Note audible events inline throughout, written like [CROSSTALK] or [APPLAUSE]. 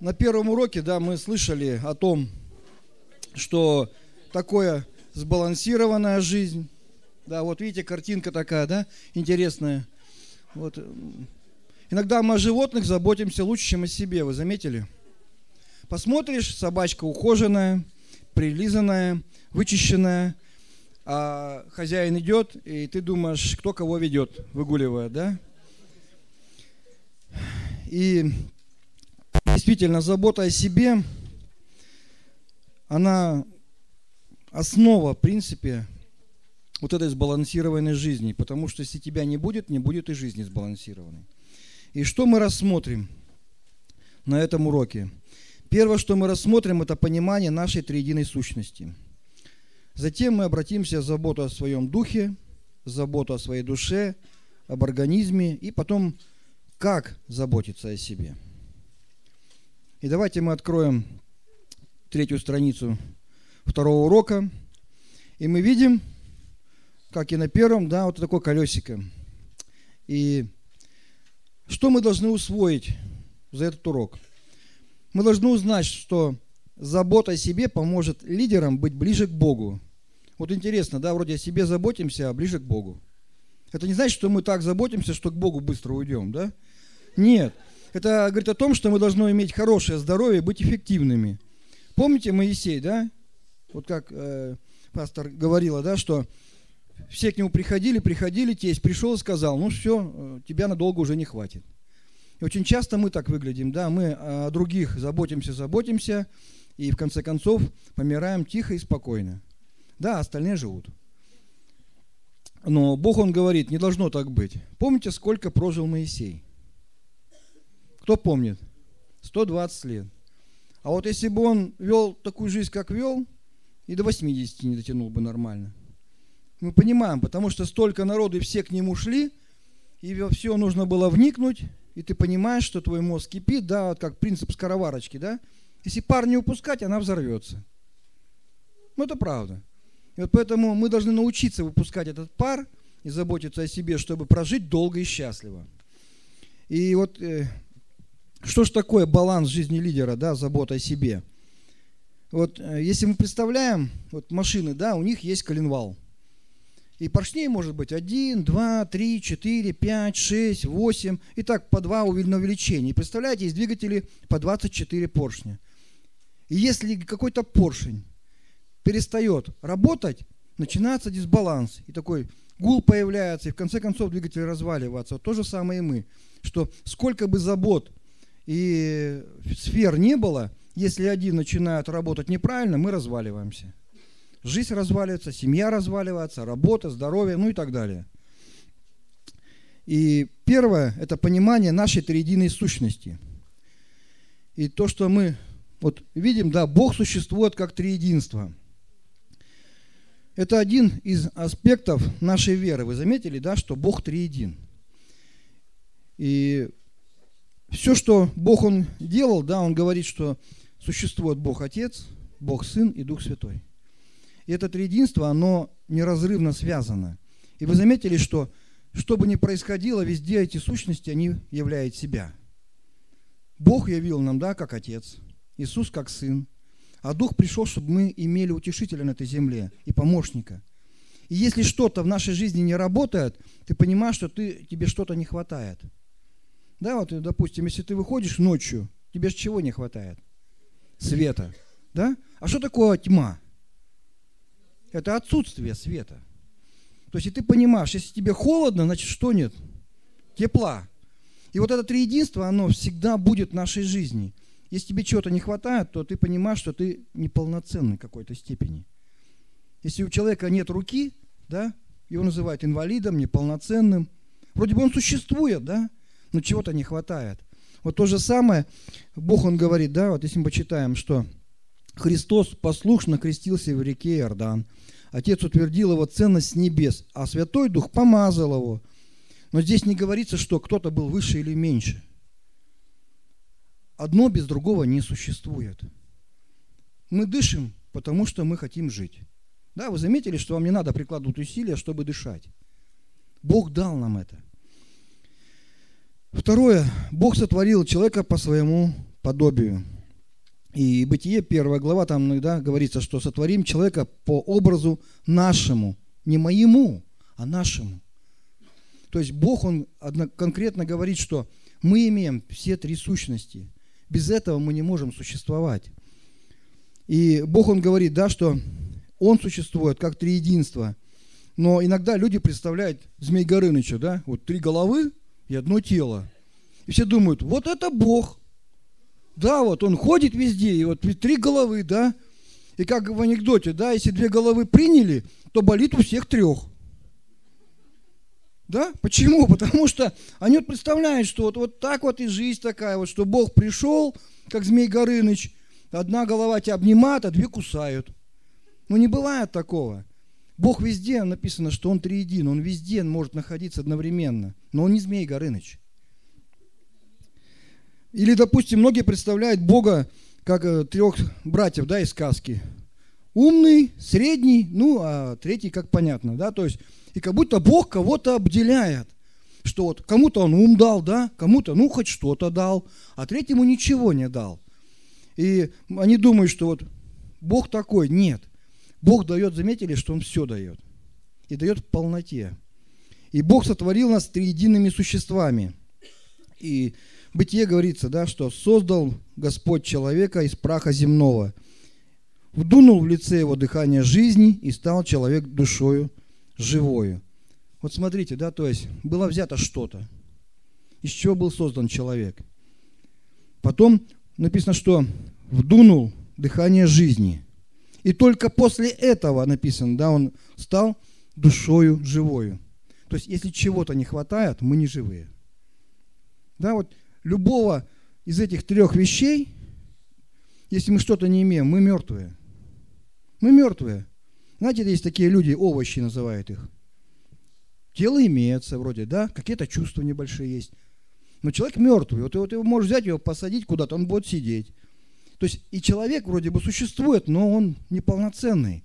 на первом уроке, да, мы слышали о том, что такое сбалансированная жизнь. Да, вот видите, картинка такая, да, интересная. Вот. Иногда мы о животных заботимся лучше, чем о себе, вы заметили? Посмотришь, собачка ухоженная, прилизанная, вычищенная, а хозяин идет, и ты думаешь, кто кого ведет, выгуливая, да? И действительно, забота о себе, она основа, в принципе, вот этой сбалансированной жизни. Потому что если тебя не будет, не будет и жизни сбалансированной. И что мы рассмотрим на этом уроке? Первое, что мы рассмотрим, это понимание нашей триединой сущности. Затем мы обратимся к заботу о своем духе, заботу о своей душе, об организме и потом как заботиться о себе – и давайте мы откроем третью страницу второго урока. И мы видим, как и на первом, да, вот такое колесико. И что мы должны усвоить за этот урок? Мы должны узнать, что забота о себе поможет лидерам быть ближе к Богу. Вот интересно, да, вроде о себе заботимся, а ближе к Богу. Это не значит, что мы так заботимся, что к Богу быстро уйдем, да? Нет. Это говорит о том, что мы должны иметь хорошее здоровье, быть эффективными. Помните Моисей, да? Вот как э, пастор говорила, да, что все к нему приходили, приходили, тесть пришел и сказал, ну все, э, тебя надолго уже не хватит. И очень часто мы так выглядим, да, мы о других заботимся, заботимся, и в конце концов помираем тихо и спокойно. Да, остальные живут. Но Бог, Он говорит, не должно так быть. Помните, сколько прожил Моисей? Кто помнит? 120 лет. А вот если бы он вел такую жизнь, как вел, и до 80 не дотянул бы нормально. Мы понимаем, потому что столько народу, и все к нему шли, и во все нужно было вникнуть, и ты понимаешь, что твой мозг кипит, да, вот как принцип скороварочки, да. Если пар не упускать, она взорвется. Ну, это правда. И вот поэтому мы должны научиться выпускать этот пар и заботиться о себе, чтобы прожить долго и счастливо. И вот э, что ж такое баланс жизни лидера, да, забота о себе? Вот э, если мы представляем, вот машины, да, у них есть коленвал. И поршней может быть 1, 2, 3, 4, 5, 6, 8. И так по 2 увеличения. И представляете, есть двигатели по 24 поршня. И если какой-то поршень перестает работать, начинается дисбаланс. И такой гул появляется, и в конце концов двигатель разваливается. Вот то же самое и мы, что сколько бы забот и сфер не было, если один начинает работать неправильно, мы разваливаемся. Жизнь разваливается, семья разваливается, работа, здоровье, ну и так далее. И первое – это понимание нашей триединой сущности. И то, что мы вот видим, да, Бог существует как триединство. Это один из аспектов нашей веры. Вы заметили, да, что Бог триедин. И все, что Бог Он делал, да, Он говорит, что существует Бог Отец, Бог Сын и Дух Святой. И это триединство, оно неразрывно связано. И вы заметили, что что бы ни происходило, везде эти сущности, они являют себя. Бог явил нам, да, как Отец, Иисус как Сын, а Дух пришел, чтобы мы имели утешителя на этой земле и помощника. И если что-то в нашей жизни не работает, ты понимаешь, что ты, тебе что-то не хватает – да, вот, допустим, если ты выходишь ночью, тебе же чего не хватает? Света. Да? А что такое тьма? Это отсутствие света. То есть, и ты понимаешь, если тебе холодно, значит, что нет? Тепла. И вот это триединство, оно всегда будет в нашей жизни. Если тебе чего-то не хватает, то ты понимаешь, что ты неполноценный в какой-то степени. Если у человека нет руки, да, его называют инвалидом, неполноценным. Вроде бы он существует, да, но чего-то не хватает. Вот то же самое, Бог, Он говорит, да, вот если мы почитаем, что Христос послушно крестился в реке Иордан, Отец утвердил его ценность небес, а Святой Дух помазал его. Но здесь не говорится, что кто-то был выше или меньше. Одно без другого не существует. Мы дышим, потому что мы хотим жить. Да, вы заметили, что вам не надо прикладывать усилия, чтобы дышать. Бог дал нам это. Второе. Бог сотворил человека по своему подобию. И Бытие, первая глава, там иногда говорится, что сотворим человека по образу нашему. Не моему, а нашему. То есть Бог, Он конкретно говорит, что мы имеем все три сущности. Без этого мы не можем существовать. И Бог, Он говорит, да, что Он существует как триединство. Но иногда люди представляют Змей Горыныча, да, вот три головы – и одно тело. И все думают, вот это Бог. Да, вот он ходит везде, и вот три головы, да. И как в анекдоте, да, если две головы приняли, то болит у всех трех. Да? Почему? [LAUGHS] Потому что они вот представляют, что вот, вот так вот и жизнь такая, вот, что Бог пришел, как Змей Горыныч, одна голова тебя обнимает, а две кусают. Ну не бывает такого. Бог везде написано, что Он триедин, Он везде Он может находиться одновременно, но Он не Змей Горыныч. Или, допустим, многие представляют Бога как э, трех братьев, да, из сказки. Умный, средний, ну, а третий, как понятно, да, то есть, и как будто Бог кого-то обделяет, что вот кому-то Он ум дал, да, кому-то, ну, хоть что-то дал, а третьему ничего не дал. И они думают, что вот Бог такой, нет – Бог дает, заметили, что Он все дает. И дает в полноте. И Бог сотворил нас триедиными существами. И в Бытие говорится, да, что создал Господь человека из праха земного. Вдунул в лице его дыхание жизни, и стал человек душою живою. Вот смотрите, да, то есть было взято что-то. Из чего был создан человек. Потом написано, что вдунул дыхание жизни – и только после этого, написано, да, он стал душою живою. То есть, если чего-то не хватает, мы не живые. Да, вот любого из этих трех вещей, если мы что-то не имеем, мы мертвые. Мы мертвые. Знаете, есть такие люди, овощи называют их. Тело имеется вроде, да, какие-то чувства небольшие есть. Но человек мертвый. Вот, вот его можешь взять, его посадить куда-то, он будет сидеть. То есть и человек вроде бы существует, но он неполноценный.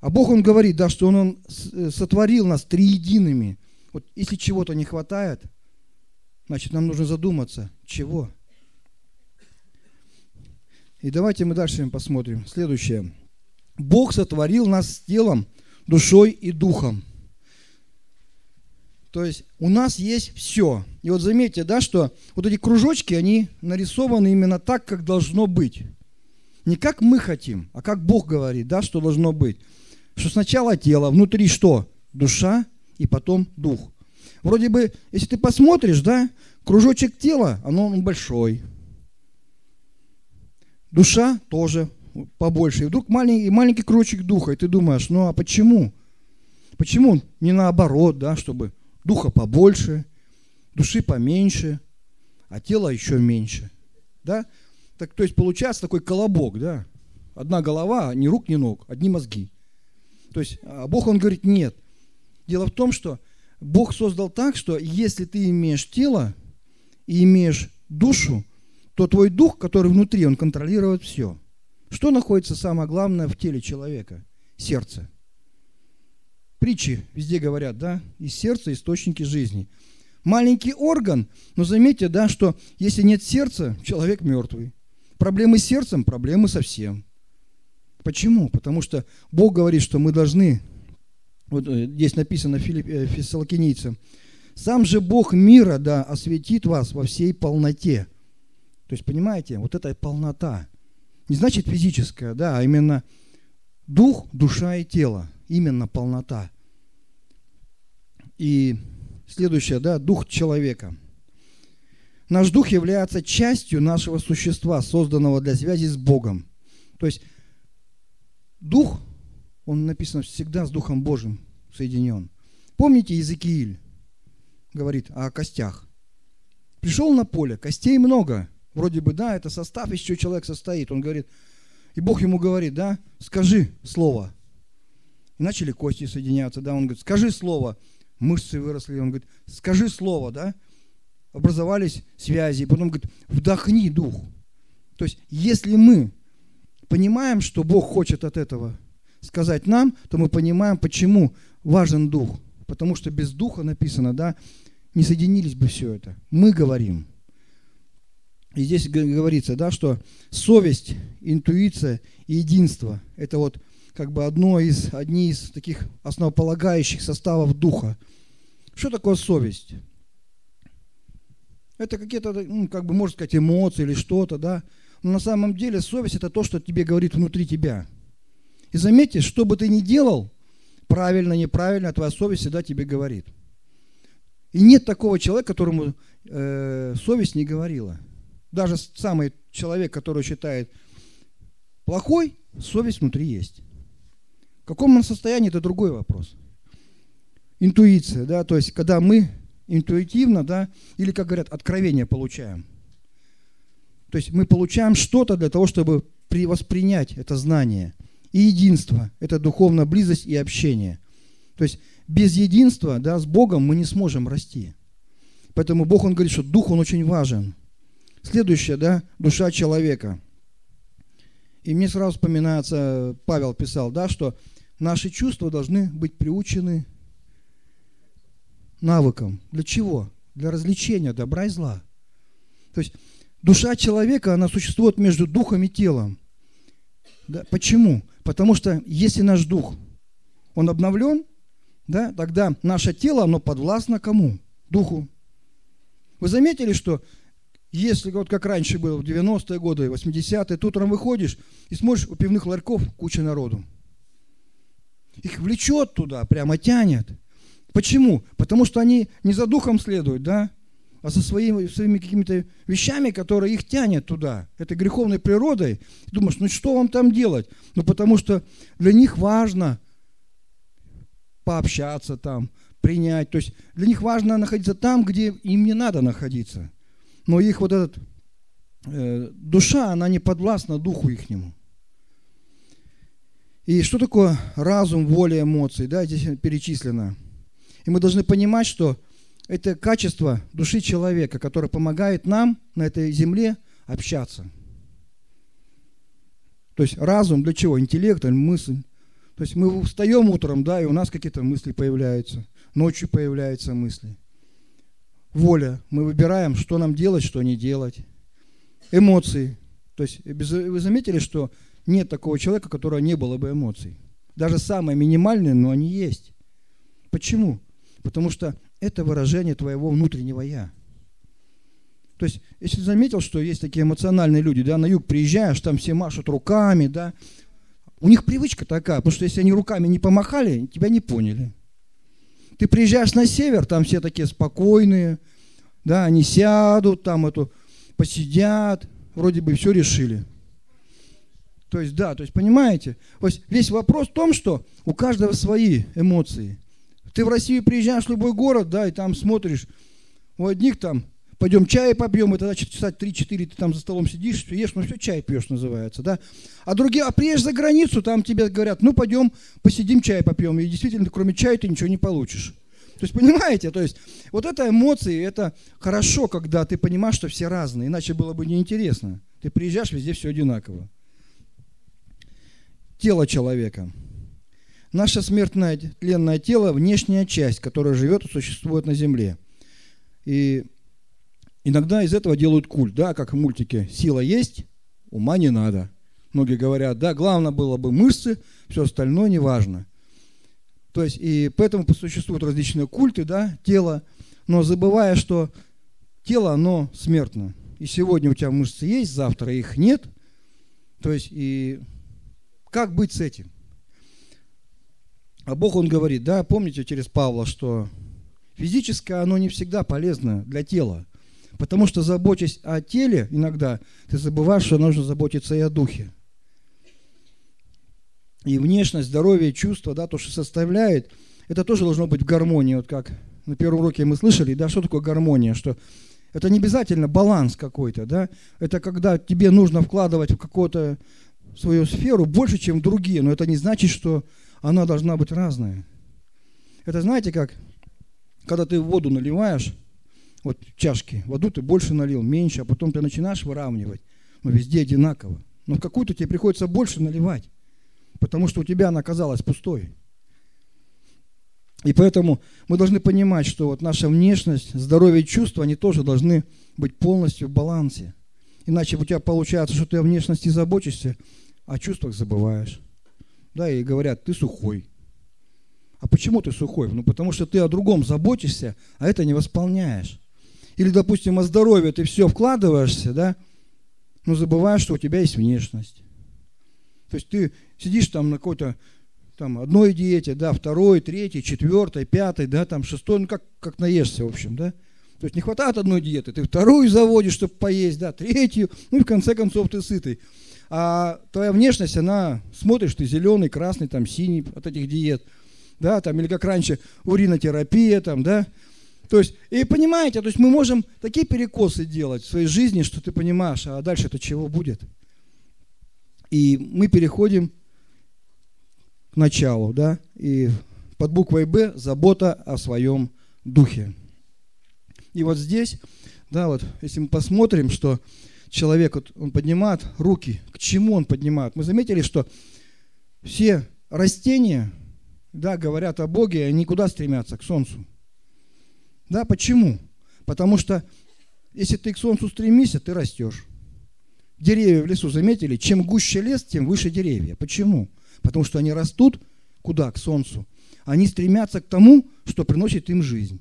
А Бог, Он говорит, да, что Он, он э, сотворил нас триедиными. Вот если чего-то не хватает, значит, нам нужно задуматься, чего. И давайте мы дальше посмотрим. Следующее. Бог сотворил нас с телом, душой и духом. То есть у нас есть все. И вот заметьте, да, что вот эти кружочки, они нарисованы именно так, как должно быть. Не как мы хотим, а как Бог говорит, да, что должно быть. Что сначала тело, внутри что? Душа и потом дух. Вроде бы, если ты посмотришь, да, кружочек тела, оно большой. Душа тоже побольше. И вдруг маленький, маленький кружочек духа, и ты думаешь, ну а почему? Почему не наоборот, да, чтобы духа побольше, души поменьше, а тела еще меньше. Да? Так, то есть получается такой колобок, да? Одна голова, ни рук, ни ног, одни мозги. То есть а Бог, он говорит, нет. Дело в том, что Бог создал так, что если ты имеешь тело и имеешь душу, то твой дух, который внутри, он контролирует все. Что находится самое главное в теле человека? Сердце притчи везде говорят, да, из сердца источники жизни. Маленький орган, но заметьте, да, что если нет сердца, человек мертвый. Проблемы с сердцем, проблемы со всем. Почему? Потому что Бог говорит, что мы должны, вот э, здесь написано Филипп, э, Фессалкинийцам, сам же Бог мира, да, осветит вас во всей полноте. То есть, понимаете, вот эта полнота, не значит физическая, да, а именно дух, душа и тело, именно полнота. И следующее, да, дух человека. Наш дух является частью нашего существа, созданного для связи с Богом. То есть дух, он написан всегда с Духом Божьим соединен. Помните Иезекииль говорит о костях? Пришел на поле, костей много. Вроде бы, да, это состав, из чего человек состоит. Он говорит, и Бог ему говорит, да, скажи слово. И начали кости соединяться, да, он говорит, скажи слово мышцы выросли. Он говорит, скажи слово, да? Образовались связи. И потом говорит, вдохни дух. То есть, если мы понимаем, что Бог хочет от этого сказать нам, то мы понимаем, почему важен дух. Потому что без духа написано, да, не соединились бы все это. Мы говорим. И здесь говорится, да, что совесть, интуиция и единство – это вот – как бы одно из, одни из таких основополагающих составов духа. Что такое совесть? Это какие-то, ну, как бы, можно сказать, эмоции или что-то, да. Но на самом деле совесть – это то, что тебе говорит внутри тебя. И заметьте, что бы ты ни делал, правильно, неправильно, твоя совесть всегда тебе говорит. И нет такого человека, которому э, совесть не говорила. Даже самый человек, который считает плохой, совесть внутри есть. В каком он состоянии, это другой вопрос. Интуиция, да, то есть когда мы интуитивно, да, или, как говорят, откровение получаем. То есть мы получаем что-то для того, чтобы воспринять это знание. И единство – это духовная близость и общение. То есть без единства да, с Богом мы не сможем расти. Поэтому Бог, Он говорит, что дух, он очень важен. Следующее, да, душа человека. И мне сразу вспоминается, Павел писал, да, что Наши чувства должны быть приучены навыкам. Для чего? Для развлечения добра и зла. То есть душа человека, она существует между духом и телом. Да? Почему? Потому что если наш дух, он обновлен, да, тогда наше тело, оно подвластно кому? Духу. Вы заметили, что если вот как раньше было в 90-е годы, 80-е, ты утром выходишь и смотришь, у пивных ларьков куча народу. Их влечет туда, прямо тянет. Почему? Потому что они не за духом следуют, да? а со своими, своими какими-то вещами, которые их тянет туда, этой греховной природой. Думаешь, ну что вам там делать? Ну потому что для них важно пообщаться там, принять. То есть для них важно находиться там, где им не надо находиться. Но их вот эта э, душа, она не подвластна духу ихнему. И что такое разум, воля, эмоции? Да, здесь перечислено. И мы должны понимать, что это качество души человека, которое помогает нам на этой земле общаться. То есть разум для чего? Интеллект, мысль. То есть мы встаем утром, да, и у нас какие-то мысли появляются. Ночью появляются мысли. Воля. Мы выбираем, что нам делать, что не делать. Эмоции. То есть э, вы заметили, что нет такого человека, у которого не было бы эмоций. Даже самые минимальные, но они есть. Почему? Потому что это выражение твоего внутреннего «я». То есть, если заметил, что есть такие эмоциональные люди, да, на юг приезжаешь, там все машут руками, да, у них привычка такая, потому что если они руками не помахали, тебя не поняли. Ты приезжаешь на север, там все такие спокойные, да, они сядут, там эту, посидят, вроде бы все решили. То есть, да, то есть, понимаете? То есть, весь вопрос в том, что у каждого свои эмоции. Ты в Россию приезжаешь в любой город, да, и там смотришь, у одних там, пойдем чай попьем, и тогда часа 3-4 ты там за столом сидишь, ешь, ну все, чай пьешь называется, да. А другие, а приезжаешь за границу, там тебе говорят, ну пойдем посидим, чай попьем, и действительно, кроме чая ты ничего не получишь. То есть, понимаете, то есть, вот это эмоции, это хорошо, когда ты понимаешь, что все разные, иначе было бы неинтересно. Ты приезжаешь, везде все одинаково тело человека. Наше смертное тленное тело – внешняя часть, которая живет и существует на земле. И иногда из этого делают культ, да, как в мультике. Сила есть, ума не надо. Многие говорят, да, главное было бы мышцы, все остальное неважно. То есть, и поэтому существуют различные культы, да, тело, но забывая, что тело, оно смертно. И сегодня у тебя мышцы есть, завтра их нет. То есть, и как быть с этим? А Бог, Он говорит, да, помните через Павла, что физическое, оно не всегда полезно для тела. Потому что, заботясь о теле, иногда ты забываешь, что нужно заботиться и о духе. И внешность, здоровье, чувство, да, то, что составляет, это тоже должно быть в гармонии. Вот как на первом уроке мы слышали, да, что такое гармония, что это не обязательно баланс какой-то, да, это когда тебе нужно вкладывать в какое-то свою сферу больше, чем другие, но это не значит, что она должна быть разная. Это знаете как, когда ты воду наливаешь, вот чашки, воду ты больше налил, меньше, а потом ты начинаешь выравнивать, но везде одинаково. Но в какую-то тебе приходится больше наливать, потому что у тебя она оказалась пустой. И поэтому мы должны понимать, что вот наша внешность, здоровье и чувства, они тоже должны быть полностью в балансе – Иначе у тебя получается, что ты о внешности заботишься, о чувствах забываешь. Да, и говорят, ты сухой. А почему ты сухой? Ну, потому что ты о другом заботишься, а это не восполняешь. Или, допустим, о здоровье ты все вкладываешься, да, но забываешь, что у тебя есть внешность. То есть ты сидишь там на какой-то там одной диете, да, второй, третий, четвертой, пятой, да, там шестой, ну как, как наешься, в общем, да. То есть не хватает одной диеты, ты вторую заводишь, чтобы поесть, да, третью, ну и в конце концов ты сытый. А твоя внешность, она, смотришь, ты зеленый, красный, там, синий от этих диет, да, там, или как раньше, уринотерапия, там, да. То есть, и понимаете, то есть мы можем такие перекосы делать в своей жизни, что ты понимаешь, а дальше это чего будет. И мы переходим к началу, да, и под буквой «Б» забота о своем духе. И вот здесь, да, вот, если мы посмотрим, что человек, вот, он поднимает руки, к чему он поднимает? Мы заметили, что все растения, да, говорят о Боге, они куда стремятся? К солнцу. Да, почему? Потому что если ты к солнцу стремишься, ты растешь. Деревья в лесу, заметили? Чем гуще лес, тем выше деревья. Почему? Потому что они растут куда? К солнцу. Они стремятся к тому, что приносит им жизнь.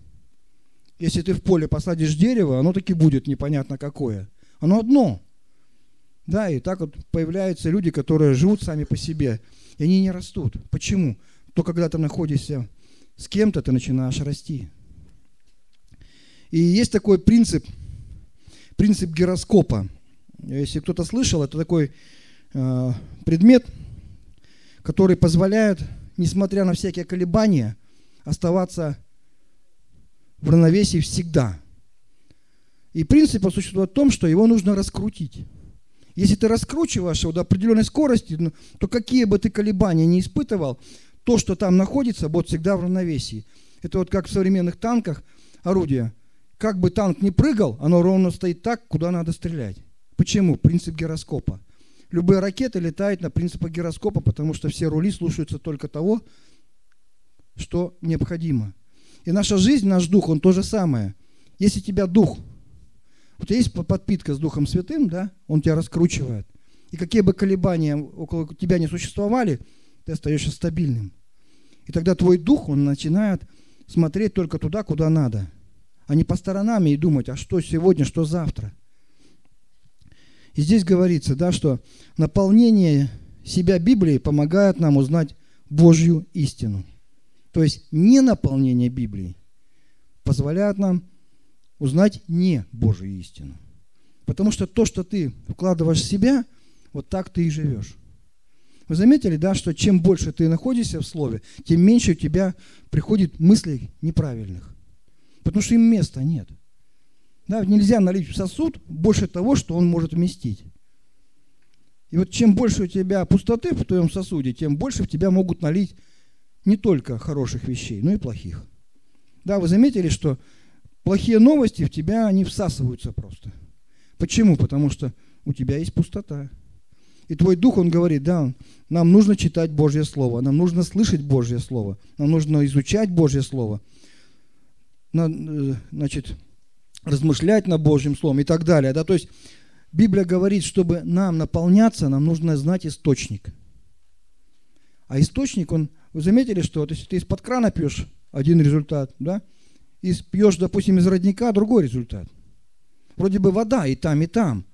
Если ты в поле посадишь дерево, оно таки будет непонятно какое. Оно одно. Да, и так вот появляются люди, которые живут сами по себе, и они не растут. Почему? То, когда ты находишься с кем-то, ты начинаешь расти. И есть такой принцип, принцип гироскопа. Если кто-то слышал, это такой э, предмет, который позволяет, несмотря на всякие колебания, оставаться в равновесии всегда. И принцип существует в том, что его нужно раскрутить. Если ты раскручиваешь его до определенной скорости, ну, то какие бы ты колебания не испытывал, то, что там находится, будет всегда в равновесии. Это вот как в современных танках орудия. Как бы танк ни прыгал, оно ровно стоит так, куда надо стрелять. Почему? Принцип гироскопа. Любые ракеты летают на принципах гироскопа, потому что все рули слушаются только того, что необходимо. И наша жизнь, наш дух, он то же самое. Если у тебя дух, у тебя есть подпитка с Духом Святым, да, он тебя раскручивает. И какие бы колебания около тебя не существовали, ты остаешься стабильным. И тогда твой дух, он начинает смотреть только туда, куда надо, а не по сторонам и думать, а что сегодня, что завтра. И здесь говорится, да, что наполнение себя Библией помогает нам узнать Божью истину. То есть не наполнение Библии позволяет нам узнать не Божью истину. Потому что то, что ты вкладываешь в себя, вот так ты и живешь. Вы заметили, да, что чем больше ты находишься в слове, тем меньше у тебя приходит мыслей неправильных. Потому что им места нет. Да, нельзя налить в сосуд больше того, что он может вместить. И вот чем больше у тебя пустоты в твоем сосуде, тем больше в тебя могут налить не только хороших вещей, но и плохих. Да, вы заметили, что плохие новости в тебя, они всасываются просто. Почему? Потому что у тебя есть пустота. И твой дух, он говорит, да, нам нужно читать Божье Слово, нам нужно слышать Божье Слово, нам нужно изучать Божье Слово, э, значит, размышлять над Божьим Словом и так далее. Да? То есть Библия говорит, чтобы нам наполняться, нам нужно знать источник. А источник, он – вы заметили, что вот если ты из-под крана пьешь один результат, да, и пьешь, допустим, из родника другой результат. Вроде бы вода и там, и там.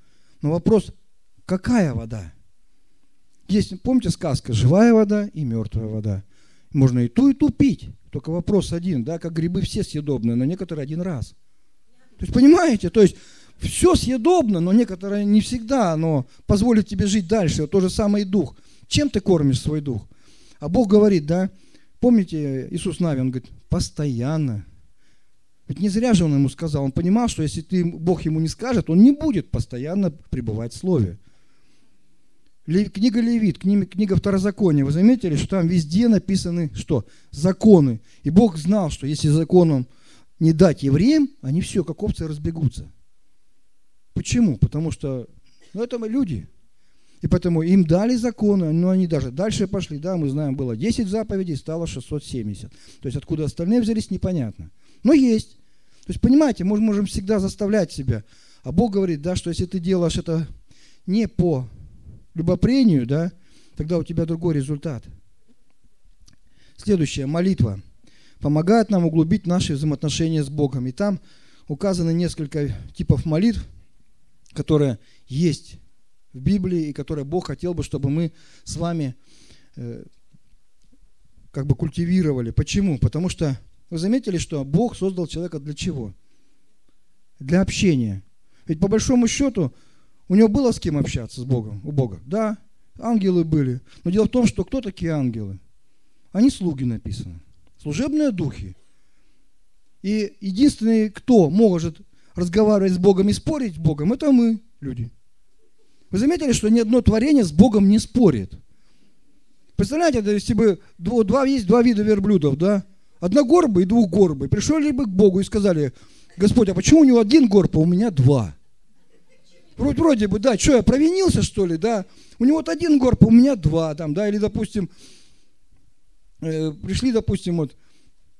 Но вопрос, какая вода? Есть, помните сказка, живая вода и мертвая вода. Можно и ту, и ту пить. Только вопрос один, да, как грибы все съедобны, но некоторые один раз. То есть, понимаете, то есть все съедобно, но некоторые не всегда но позволит тебе жить дальше. Вот то же самое и дух. Чем ты кормишь свой дух? А Бог говорит, да, помните, Иисус Навин, он говорит, постоянно. Ведь не зря же он ему сказал, он понимал, что если ты, Бог ему не скажет, он не будет постоянно пребывать в Слове. Книга Левит, книга Второзакония, вы заметили, что там везде написаны что? Законы. И Бог знал, что если законом не дать евреям, они все, как овцы, разбегутся. Почему? Потому что ну, это мы люди – и поэтому им дали законы, но они даже дальше пошли. Да, мы знаем, было 10 заповедей, стало 670. То есть откуда остальные взялись, непонятно. Но есть. То есть, понимаете, мы можем всегда заставлять себя. А Бог говорит, да, что если ты делаешь это не по любопрению, да, тогда у тебя другой результат. Следующая молитва помогает нам углубить наши взаимоотношения с Богом. И там указаны несколько типов молитв, которые есть в Библии, и которое Бог хотел бы, чтобы мы с вами э, как бы культивировали. Почему? Потому что вы заметили, что Бог создал человека для чего? Для общения. Ведь по большому счету у него было с кем общаться с Богом, у Бога. Да, ангелы были. Но дело в том, что кто такие ангелы? Они слуги написаны. Служебные духи. И единственный, кто может разговаривать с Богом и спорить с Богом, это мы, люди. Вы заметили, что ни одно творение с Богом не спорит? Представляете, да, если бы два, есть два вида верблюдов, да? одна горба и двухгорбый. Пришли бы к Богу и сказали, Господь, а почему у него один горб, а у меня два? Вроде, вроде бы, да, что, я провинился, что ли, да? У него вот один горб, а у меня два, там, да? Или, допустим, э, пришли, допустим, вот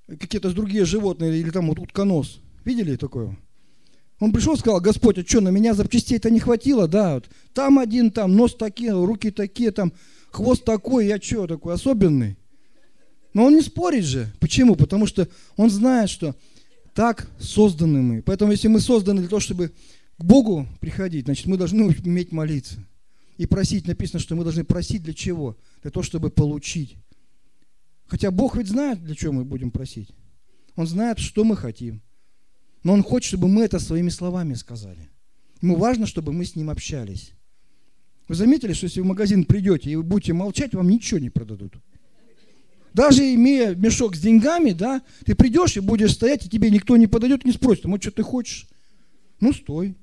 какие-то другие животные, или там вот утконос. Видели такое? Он пришел, сказал, Господь, а что, на меня запчастей-то не хватило, да, вот. Там один, там, нос такие, руки такие, там, хвост такой, я что, такой особенный? Но он не спорит же. Почему? Потому что он знает, что так созданы мы. Поэтому если мы созданы для того, чтобы к Богу приходить, значит, мы должны уметь молиться. И просить, написано, что мы должны просить для чего? Для того, чтобы получить. Хотя Бог ведь знает, для чего мы будем просить. Он знает, что мы хотим. Но Он хочет, чтобы мы это своими словами сказали. Ему важно, чтобы мы с Ним общались. Вы заметили, что если вы в магазин придете и вы будете молчать, вам ничего не продадут. Даже имея мешок с деньгами, да, ты придешь и будешь стоять, и тебе никто не подойдет и не спросит, ну что ты хочешь? Ну стой.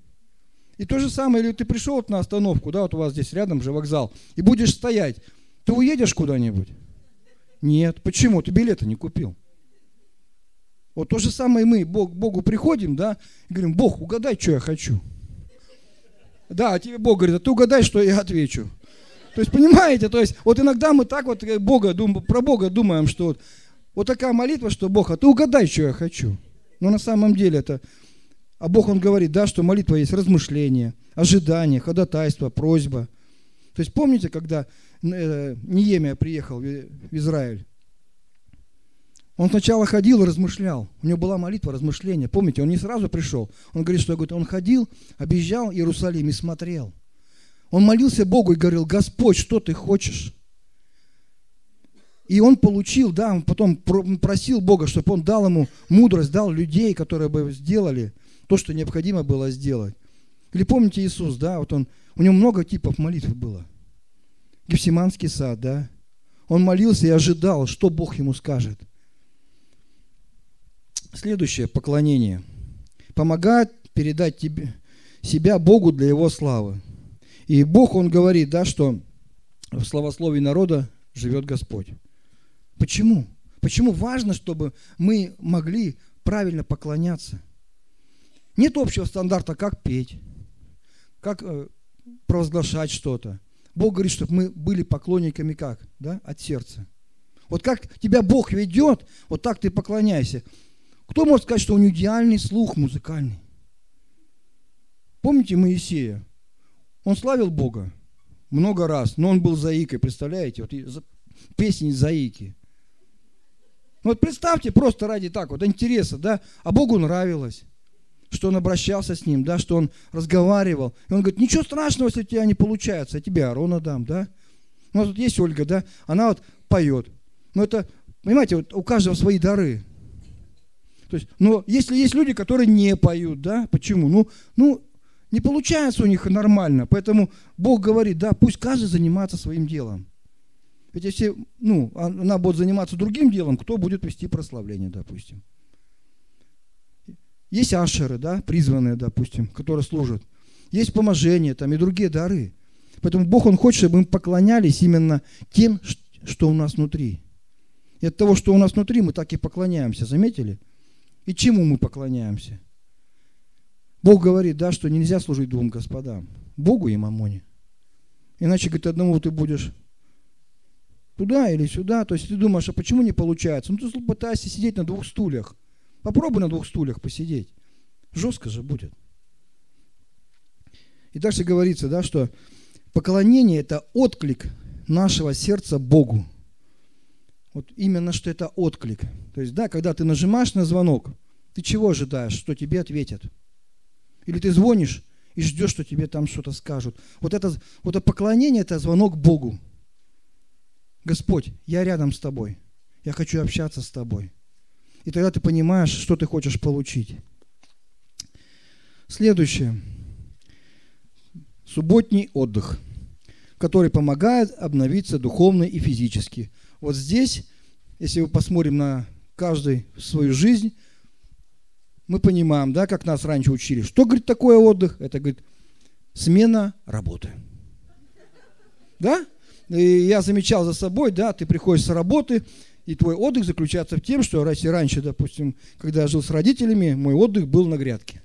И то же самое, или ты пришел вот на остановку, да, вот у вас здесь рядом же вокзал, и будешь стоять, ты уедешь куда-нибудь? Нет. Почему? Ты билета не купил. Вот то же самое мы Бог, Богу приходим, да, и говорим, Бог, угадай, что я хочу. Да, а тебе Бог говорит, а ты угадай, что я отвечу. То есть, понимаете, то есть, вот иногда мы так вот э, Бога, дум, про Бога думаем, что вот, вот такая молитва, что Бог, а ты угадай, что я хочу. Но на самом деле это, а Бог, Он говорит, да, что молитва есть размышление, ожидание, ходатайство, просьба. То есть, помните, когда э, Неемия приехал в э, Израиль, он сначала ходил и размышлял. У него была молитва размышление. Помните, он не сразу пришел. Он говорит, что говорит, он ходил, объезжал Иерусалим и смотрел. Он молился Богу и говорил, Господь, что ты хочешь? И он получил, да, он потом просил Бога, чтобы он дал ему мудрость, дал людей, которые бы сделали то, что необходимо было сделать. Или помните Иисус, да, вот он, у него много типов молитв было. Гефсиманский сад, да. Он молился и ожидал, что Бог ему скажет – Следующее поклонение. Помогает передать тебе, себя Богу для Его славы. И Бог, Он говорит, да, что в словословии народа живет Господь. Почему? Почему важно, чтобы мы могли правильно поклоняться? Нет общего стандарта, как петь, как э, провозглашать что-то. Бог говорит, чтобы мы были поклонниками как? Да? От сердца. Вот как тебя Бог ведет, вот так ты поклоняйся. Кто может сказать, что у него идеальный слух музыкальный? Помните Моисея? Он славил Бога много раз, но он был заикой, представляете? Вот песни заики. Ну вот представьте, просто ради так, вот интереса, да? А Богу нравилось, что он обращался с ним, да, что он разговаривал. И он говорит, ничего страшного, если у тебя не получается, я тебе Арона дам, да? У нас вот есть Ольга, да, она вот поет. Но это, понимаете, вот у каждого свои дары. То есть, но если есть люди, которые не поют, да, почему? Ну, ну, не получается у них нормально, поэтому Бог говорит, да, пусть каждый занимается своим делом. Ведь если, ну, а она будет заниматься другим делом, кто будет вести прославление, допустим. Есть ашеры, да, призванные, допустим, которые служат. Есть поможения там и другие дары. Поэтому Бог, Он хочет, чтобы мы поклонялись именно тем, что у нас внутри. И от того, что у нас внутри, мы так и поклоняемся, заметили? И чему мы поклоняемся? Бог говорит, да, что нельзя служить двум господам. Богу и мамоне. Иначе, говорит, одному ты будешь туда или сюда. То есть ты думаешь, а почему не получается? Ну, ты пытаешься сидеть на двух стульях. Попробуй на двух стульях посидеть. Жестко же будет. И дальше говорится, да, что поклонение – это отклик нашего сердца Богу. Вот именно, что это отклик. То есть, да, когда ты нажимаешь на звонок, ты чего ожидаешь, что тебе ответят? Или ты звонишь и ждешь, что тебе там что-то скажут. Вот это, вот это поклонение – это звонок Богу. Господь, я рядом с тобой. Я хочу общаться с тобой. И тогда ты понимаешь, что ты хочешь получить. Следующее. Субботний отдых, который помогает обновиться духовно и физически – вот здесь, если мы посмотрим на каждый свою жизнь, мы понимаем, да, как нас раньше учили. Что, говорит, такое отдых? Это, говорит, смена работы. Да? И я замечал за собой, да, ты приходишь с работы, и твой отдых заключается в том, что раньше, допустим, когда я жил с родителями, мой отдых был на грядке.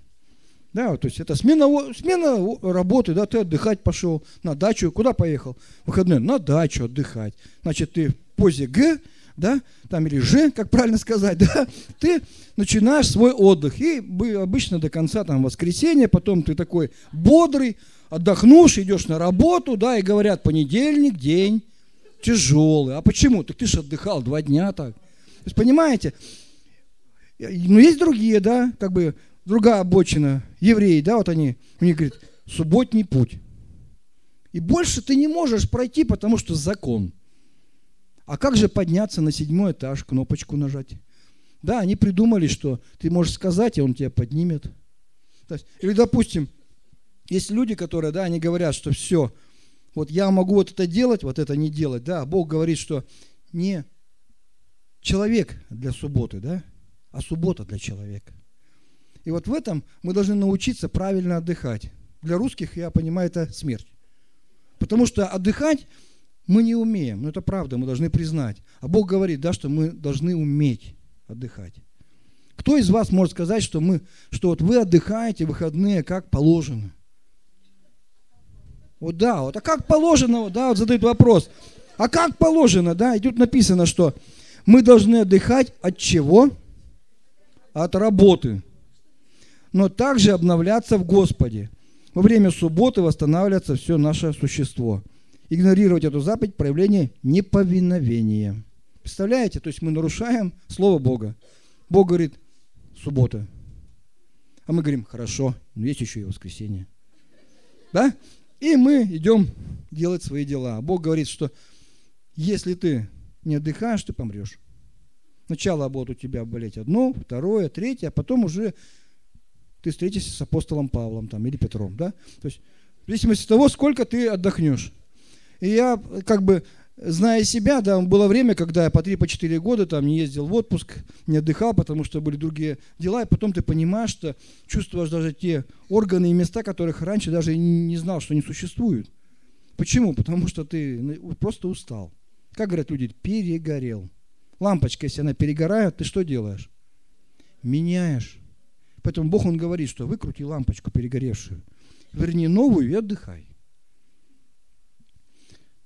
Да, то есть это смена, смена работы, да, ты отдыхать пошел на дачу, куда поехал? Выходной, на дачу отдыхать. Значит, ты в позе Г, да, там или Ж, как правильно сказать, [LAUGHS] да, ты начинаешь свой отдых. И обычно до конца там воскресенья, потом ты такой бодрый, отдохнувшь, идешь на работу, да, и говорят, понедельник, день тяжелый. А почему? Так ты же отдыхал два дня так. То есть, понимаете, но есть другие, да, как бы другая обочина, евреи, да, вот они, у них, говорит, субботний путь. И больше ты не можешь пройти, потому что закон. А как же подняться на седьмой этаж, кнопочку нажать? Да, они придумали, что ты можешь сказать, и он тебя поднимет. Или, допустим, есть люди, которые, да, они говорят, что все, вот я могу вот это делать, вот это не делать, да, Бог говорит, что не человек для субботы, да, а суббота для человека. И вот в этом мы должны научиться правильно отдыхать. Для русских, я понимаю, это смерть. Потому что отдыхать мы не умеем. Но это правда, мы должны признать. А Бог говорит, да, что мы должны уметь отдыхать. Кто из вас может сказать, что, мы, что вот вы отдыхаете выходные как положено? Вот да, вот, а как положено, вот, да, вот задают вопрос. А как положено, да, и тут написано, что мы должны отдыхать от чего? От работы но также обновляться в Господе. Во время субботы восстанавливается все наше существо. Игнорировать эту заповедь – проявление неповиновения. Представляете? То есть мы нарушаем Слово Бога. Бог говорит – суббота. А мы говорим – хорошо, но есть еще и воскресенье. Да? И мы идем делать свои дела. Бог говорит, что если ты не отдыхаешь, ты помрешь. Сначала будет у тебя болеть одно, второе, третье, а потом уже ты встретишься с апостолом Павлом там, или Петром. Да? То есть в зависимости от того, сколько ты отдохнешь. И я как бы зная себя, да, было время, когда я по 3-4 по четыре года там не ездил в отпуск, не отдыхал, потому что были другие дела, и потом ты понимаешь, что чувствуешь даже те органы и места, которых раньше даже не знал, что они существуют. Почему? Потому что ты просто устал. Как говорят люди, перегорел. Лампочка, если она перегорает, ты что делаешь? Меняешь. Поэтому Бог, Он говорит, что выкрути лампочку перегоревшую, верни новую и отдыхай.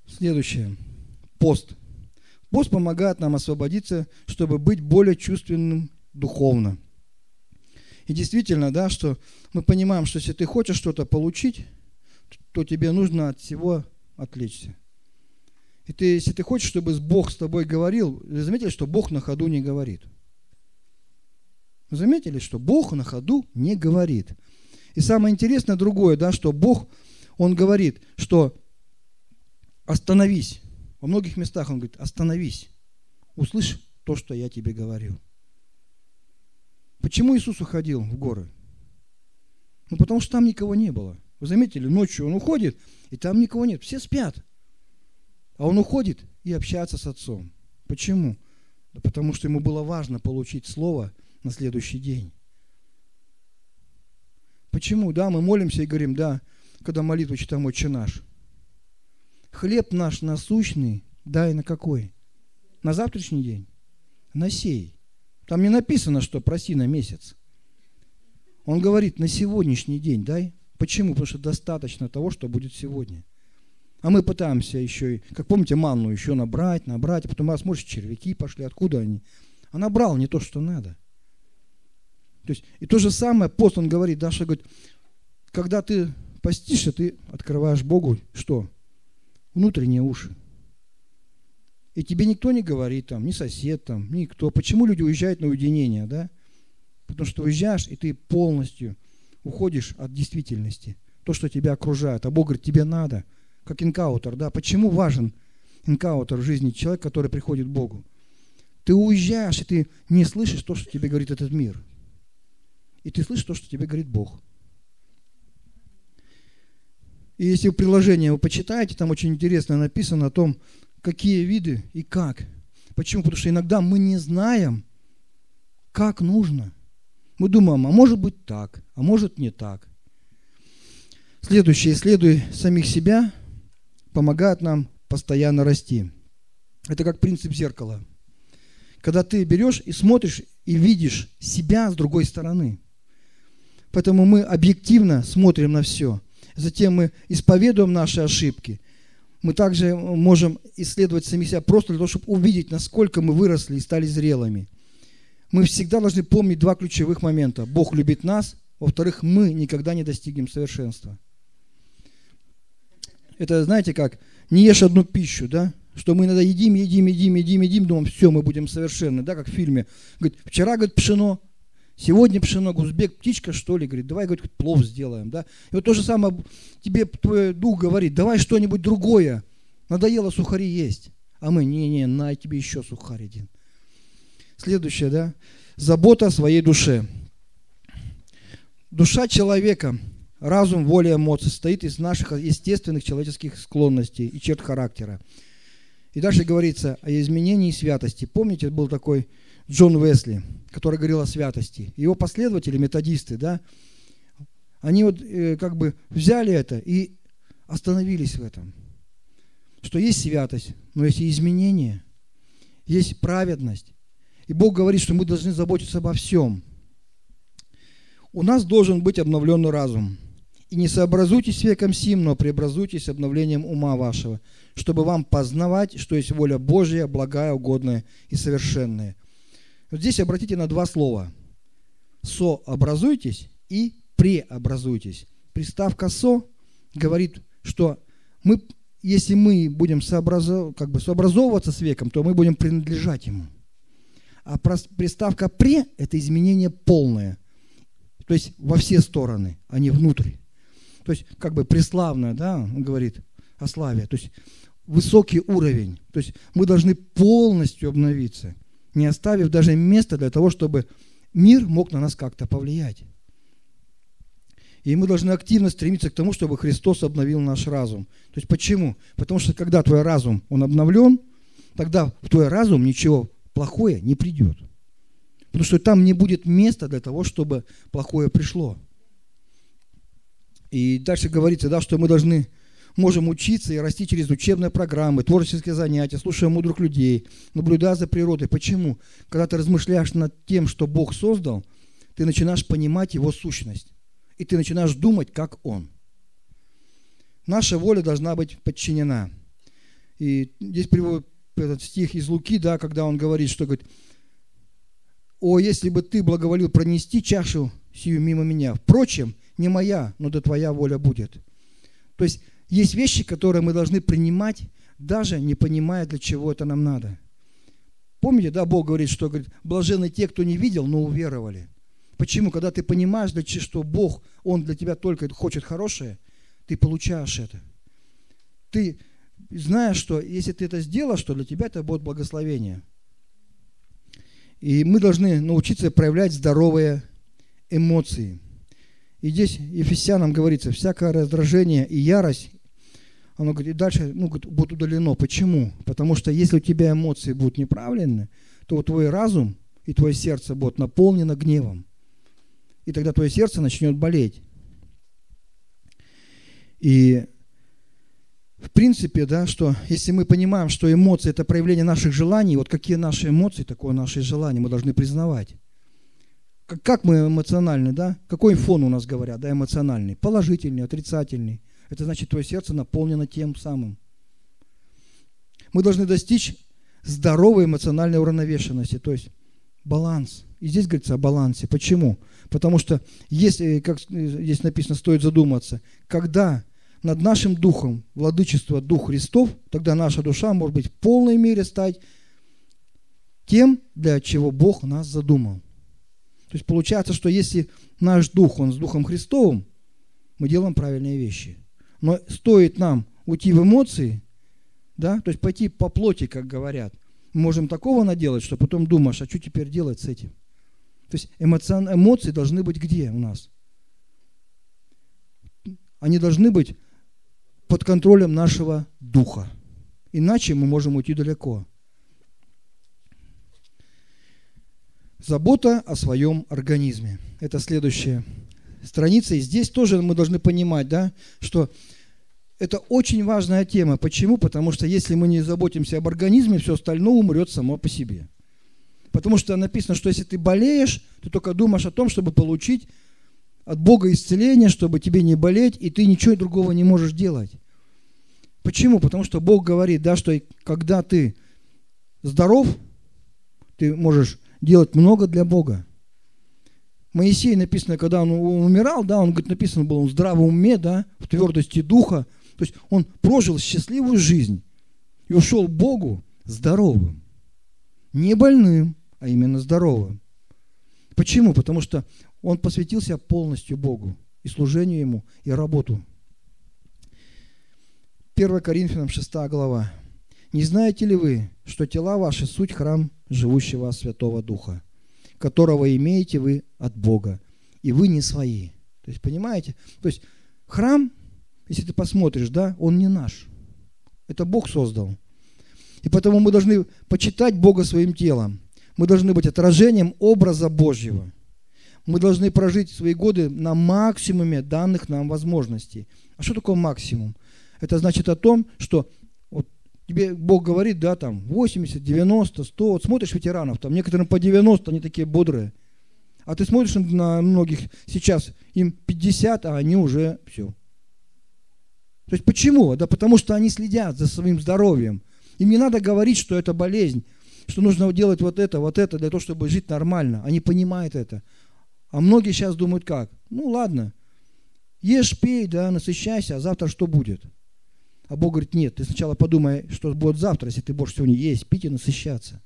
Следующее. Пост. Пост помогает нам освободиться, чтобы быть более чувственным духовно. И действительно, да, что мы понимаем, что если ты хочешь что-то получить, то тебе нужно от всего отвлечься. И ты, если ты хочешь, чтобы Бог с тобой говорил, заметили, что Бог на ходу не говорит. Заметили, что Бог на ходу не говорит. И самое интересное другое, да, что Бог, Он говорит, что остановись. Во многих местах Он говорит, остановись. Услышь то, что я тебе говорю. Почему Иисус уходил в горы? Ну, потому что там никого не было. Вы заметили, ночью он уходит, и там никого нет. Все спят. А он уходит и общается с отцом. Почему? Да потому что ему было важно получить слово – на следующий день. Почему? Да, мы молимся и говорим, да, когда молитву читаем «Отче наш». Хлеб наш насущный, да и на какой? На завтрашний день? На сей. Там не написано, что проси на месяц. Он говорит, на сегодняшний день дай. Почему? Потому что достаточно того, что будет сегодня. А мы пытаемся еще, как помните, манну еще набрать, набрать, а потом раз, может, червяки пошли, откуда они? А набрал не то, что надо. То есть, и то же самое пост, он говорит, Даша говорит, когда ты постишься, ты открываешь Богу что? Внутренние уши. И тебе никто не говорит там, ни сосед там, никто. Почему люди уезжают на уединение, да? Потому что уезжаешь, и ты полностью уходишь от действительности. То, что тебя окружает. А Бог говорит, тебе надо. Как инкаутер, да? Почему важен инкаутер в жизни человека, который приходит к Богу? Ты уезжаешь, и ты не слышишь то, что тебе говорит этот мир и ты слышишь то, что тебе говорит Бог. И если приложение вы почитаете, там очень интересно написано о том, какие виды и как. Почему? Потому что иногда мы не знаем, как нужно. Мы думаем, а может быть так, а может не так. Следующее, исследуй самих себя, помогает нам постоянно расти. Это как принцип зеркала. Когда ты берешь и смотришь и видишь себя с другой стороны. Поэтому мы объективно смотрим на все. Затем мы исповедуем наши ошибки. Мы также можем исследовать сами себя просто для того, чтобы увидеть, насколько мы выросли и стали зрелыми. Мы всегда должны помнить два ключевых момента. Бог любит нас. Во-вторых, мы никогда не достигнем совершенства. Это, знаете как, не ешь одну пищу, да? Что мы иногда едим, едим, едим, едим, едим, думаем, все, мы будем совершенны, да, как в фильме. Говорит, вчера, говорит, пшено, Сегодня пшенок, узбек, птичка, что ли, говорит, давай, говорит, плов сделаем, да. И вот то же самое тебе твой дух говорит, давай что-нибудь другое, надоело сухари есть. А мы, не-не, на тебе еще сухарь один. Следующее, да, забота о своей душе. Душа человека, разум, воля, эмоции состоит из наших естественных человеческих склонностей и черт характера. И дальше говорится о изменении святости. Помните, был такой Джон Уэсли, который говорил о святости. Его последователи, методисты, да, они вот э, как бы взяли это и остановились в этом. Что есть святость, но есть и изменения, есть праведность. И Бог говорит, что мы должны заботиться обо всем. У нас должен быть обновленный разум. И не сообразуйтесь веком сим, но преобразуйтесь обновлением ума вашего, чтобы вам познавать, что есть воля Божья, благая, угодная и совершенная. Здесь обратите на два слова. Сообразуйтесь и преобразуйтесь. Приставка «со» говорит, что мы, если мы будем сообразов, как бы сообразовываться с веком, то мы будем принадлежать ему. А приставка «пре» – это изменение полное, то есть во все стороны, а не внутрь. То есть как бы преславное, да, он говорит о славе, то есть высокий уровень. То есть мы должны полностью обновиться – не оставив даже места для того, чтобы мир мог на нас как-то повлиять. И мы должны активно стремиться к тому, чтобы Христос обновил наш разум. То есть почему? Потому что когда твой разум, он обновлен, тогда в твой разум ничего плохое не придет. Потому что там не будет места для того, чтобы плохое пришло. И дальше говорится, да, что мы должны можем учиться и расти через учебные программы, творческие занятия, слушая мудрых людей, наблюдая за природой. Почему? Когда ты размышляешь над тем, что Бог создал, ты начинаешь понимать Его сущность. И ты начинаешь думать, как Он. Наша воля должна быть подчинена. И здесь приводит этот стих из Луки, да, когда он говорит, что говорит, «О, если бы ты благоволил пронести чашу сию мимо меня, впрочем, не моя, но да твоя воля будет». То есть есть вещи, которые мы должны принимать, даже не понимая, для чего это нам надо. Помните, да, Бог говорит, что говорит, блажены те, кто не видел, но уверовали. Почему? Когда ты понимаешь, для чего, что Бог, Он для тебя только хочет хорошее, ты получаешь это. Ты знаешь, что если ты это сделаешь, что для тебя это будет благословение. И мы должны научиться проявлять здоровые эмоции. И здесь Ефесянам говорится, всякое раздражение и ярость, оно говорит, и дальше ну, говорит, будет удалено. Почему? Потому что если у тебя эмоции будут неправильны, то твой разум и твое сердце будут наполнены гневом. И тогда твое сердце начнет болеть. И в принципе, да, что если мы понимаем, что эмоции – это проявление наших желаний, вот какие наши эмоции, такое наше желание, мы должны признавать. Как мы эмоциональны, да? Какой фон у нас говорят, да, эмоциональный? Положительный, отрицательный – это значит, твое сердце наполнено тем самым. Мы должны достичь здоровой эмоциональной уравновешенности, то есть баланс. И здесь говорится о балансе. Почему? Потому что, если, э, как э, здесь написано, стоит задуматься, когда над нашим духом владычество Дух Христов, тогда наша душа может быть в полной мере стать тем, для чего Бог нас задумал. То есть получается, что если наш дух, он с Духом Христовым, мы делаем правильные вещи. Но стоит нам уйти в эмоции, да, то есть пойти по плоти, как говорят, мы можем такого наделать, что потом думаешь, а что теперь делать с этим? То есть эмоци... эмоции должны быть где у нас? Они должны быть под контролем нашего духа. Иначе мы можем уйти далеко. Забота о своем организме. Это следующая страница. И здесь тоже мы должны понимать, да, что это очень важная тема. Почему? Потому что если мы не заботимся об организме, все остальное умрет само по себе. Потому что написано, что если ты болеешь, ты только думаешь о том, чтобы получить от Бога исцеление, чтобы тебе не болеть, и ты ничего другого не можешь делать. Почему? Потому что Бог говорит, да, что когда ты здоров, ты можешь делать много для Бога. Моисей написано, когда он умирал, да, он говорит, написано было, он в уме, да, в твердости духа, то есть он прожил счастливую жизнь и ушел к Богу здоровым. Не больным, а именно здоровым. Почему? Потому что он посвятил себя полностью Богу и служению Ему, и работу. 1 Коринфянам 6 глава. «Не знаете ли вы, что тела ваши – суть храм живущего Святого Духа, которого имеете вы от Бога, и вы не свои?» То есть, понимаете? То есть, храм – если ты посмотришь, да, он не наш. Это Бог создал. И потому мы должны почитать Бога своим телом. Мы должны быть отражением образа Божьего. Мы должны прожить свои годы на максимуме данных нам возможностей. А что такое максимум? Это значит о том, что вот тебе Бог говорит, да, там 80, 90, 100. Вот смотришь ветеранов, там некоторым по 90, они такие бодрые. А ты смотришь на многих сейчас, им 50, а они уже все, то есть почему? Да потому что они следят за своим здоровьем. Им не надо говорить, что это болезнь, что нужно делать вот это, вот это, для того, чтобы жить нормально. Они понимают это. А многие сейчас думают как? Ну ладно, ешь, пей, да, насыщайся, а завтра что будет? А Бог говорит, нет, ты сначала подумай, что будет завтра, если ты будешь сегодня есть, пить и насыщаться.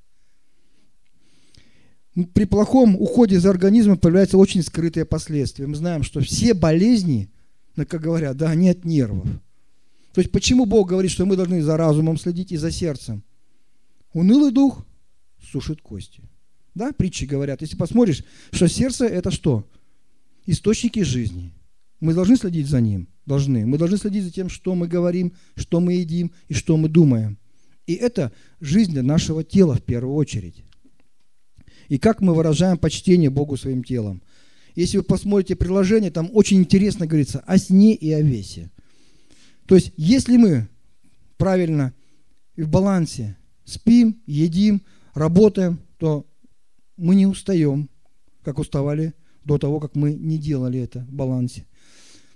При плохом уходе из организма появляются очень скрытые последствия. Мы знаем, что все болезни, как говорят, да, они от нервов. То есть почему Бог говорит, что мы должны за разумом следить и за сердцем? Унылый дух сушит кости. Да, притчи говорят. Если посмотришь, что сердце – это что? Источники жизни. Мы должны следить за ним. Должны. Мы должны следить за тем, что мы говорим, что мы едим и что мы думаем. И это жизнь для нашего тела в первую очередь. И как мы выражаем почтение Богу своим телом. Если вы посмотрите приложение, там очень интересно говорится о сне и о весе. То есть, если мы правильно и в балансе спим, едим, работаем, то мы не устаем, как уставали до того, как мы не делали это в балансе.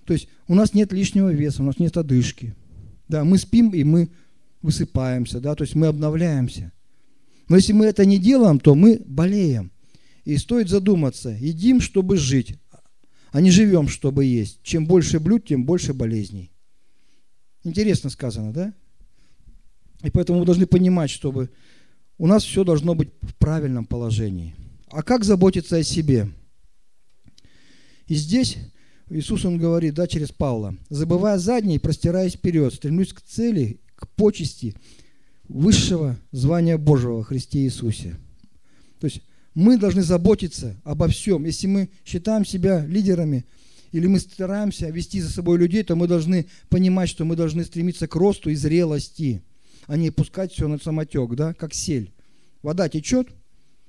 То есть у нас нет лишнего веса, у нас нет одышки. Да, мы спим и мы высыпаемся, да, то есть мы обновляемся. Но если мы это не делаем, то мы болеем. И стоит задуматься, едим, чтобы жить, а не живем, чтобы есть. Чем больше блюд, тем больше болезней. Интересно сказано, да? И поэтому мы должны понимать, чтобы у нас все должно быть в правильном положении. А как заботиться о себе? И здесь Иисус, Он говорит, да, через Павла, «Забывая задней, простираясь вперед, стремлюсь к цели, к почести высшего звания Божьего Христе Иисусе». То есть мы должны заботиться обо всем. Если мы считаем себя лидерами – или мы стараемся вести за собой людей, то мы должны понимать, что мы должны стремиться к росту и зрелости, а не пускать все на самотек, да, как сель. Вода течет,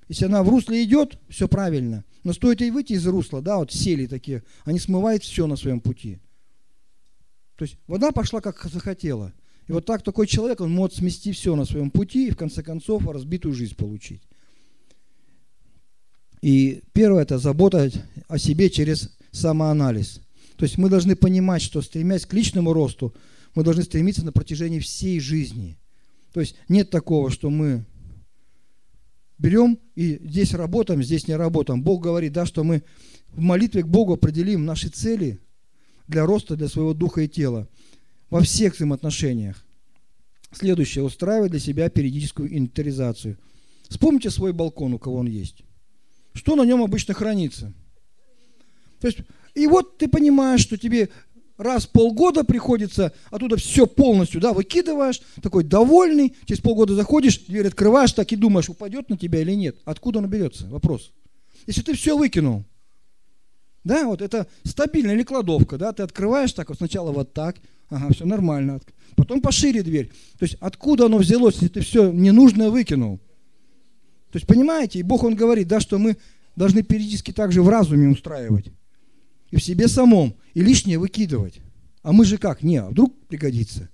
если она в русле идет, все правильно. Но стоит ей выйти из русла, да, вот сели такие, они смывают все на своем пути. То есть вода пошла как захотела. И вот так такой человек, он может смести все на своем пути и в конце концов разбитую жизнь получить. И первое – это забота о себе через самоанализ. То есть мы должны понимать, что стремясь к личному росту, мы должны стремиться на протяжении всей жизни. То есть нет такого, что мы берем и здесь работаем, здесь не работаем. Бог говорит, да, что мы в молитве к Богу определим наши цели для роста, для своего духа и тела во всех взаимоотношениях. Следующее. Устраивай для себя периодическую инвентаризацию. Вспомните свой балкон, у кого он есть. Что на нем обычно хранится? То есть, и вот ты понимаешь, что тебе раз в полгода приходится оттуда все полностью, да, выкидываешь, такой довольный, через полгода заходишь, дверь открываешь, так и думаешь, упадет на тебя или нет. Откуда он берется? Вопрос. Если ты все выкинул, да, вот это стабильная или кладовка, да, ты открываешь так, вот сначала вот так, ага, все нормально, потом пошире дверь. То есть откуда оно взялось, если ты все ненужное выкинул? То есть понимаете, и Бог, Он говорит, да, что мы должны периодически также в разуме устраивать и в себе самом, и лишнее выкидывать. А мы же как? Не, а вдруг пригодится?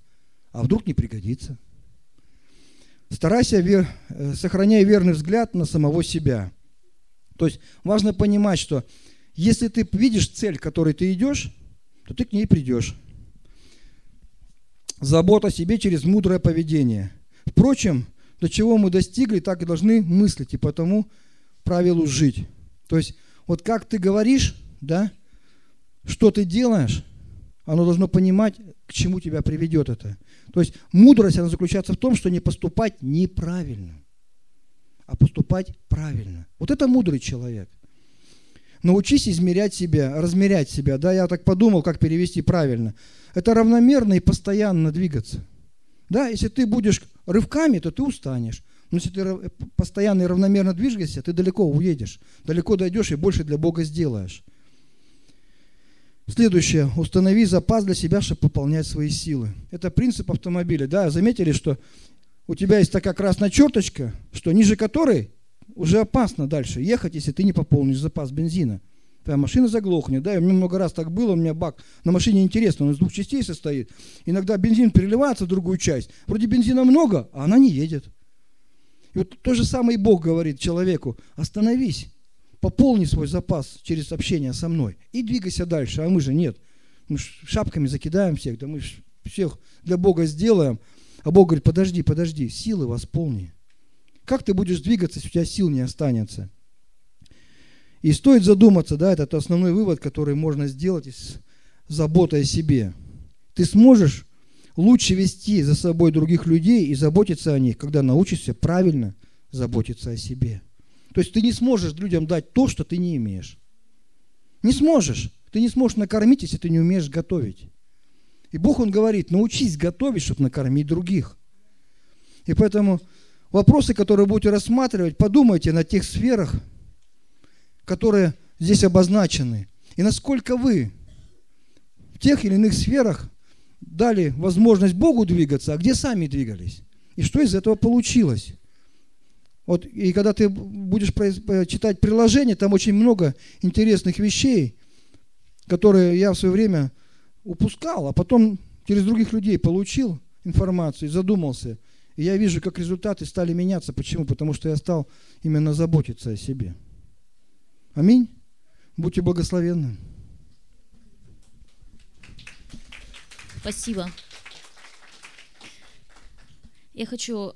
А вдруг не пригодится? Старайся, вер... Э, сохраняй верный взгляд на самого себя. То есть важно понимать, что если ты видишь цель, к которой ты идешь, то ты к ней придешь. Забота о себе через мудрое поведение. Впрочем, до чего мы достигли, так и должны мыслить, и потому правилу жить. То есть вот как ты говоришь, да, что ты делаешь, оно должно понимать, к чему тебя приведет это. То есть мудрость, она заключается в том, что не поступать неправильно, а поступать правильно. Вот это мудрый человек. Научись измерять себя, размерять себя. Да, я так подумал, как перевести правильно. Это равномерно и постоянно двигаться. Да, если ты будешь рывками, то ты устанешь. Но если ты постоянно и равномерно движешься, ты далеко уедешь, далеко дойдешь и больше для Бога сделаешь. Следующее. Установи запас для себя, чтобы пополнять свои силы. Это принцип автомобиля. Да, заметили, что у тебя есть такая красная черточка, что ниже которой уже опасно дальше ехать, если ты не пополнишь запас бензина. Твоя машина заглохнет. Да, и у меня много раз так было, у меня бак на машине интересно, он из двух частей состоит. Иногда бензин переливается в другую часть. Вроде бензина много, а она не едет. И вот то же самое и Бог говорит человеку, остановись, пополни свой запас через общение со мной и двигайся дальше. А мы же нет. Мы шапками закидаем всех, да мы всех для Бога сделаем. А Бог говорит, подожди, подожди, силы восполни. Как ты будешь двигаться, если у тебя сил не останется? И стоит задуматься, да, это основной вывод, который можно сделать из заботы о себе. Ты сможешь лучше вести за собой других людей и заботиться о них, когда научишься правильно заботиться о себе. То есть ты не сможешь людям дать то, что ты не имеешь. Не сможешь. Ты не сможешь накормить, если ты не умеешь готовить. И Бог, Он говорит, научись готовить, чтобы накормить других. И поэтому вопросы, которые будете рассматривать, подумайте на тех сферах, которые здесь обозначены. И насколько вы в тех или иных сферах дали возможность Богу двигаться, а где сами двигались. И что из этого получилось. Вот, и когда ты будешь э, читать приложение, там очень много интересных вещей, которые я в свое время упускал, а потом через других людей получил информацию и задумался. И я вижу, как результаты стали меняться. Почему? Потому что я стал именно заботиться о себе. Аминь. Будьте благословенны. Спасибо. Я хочу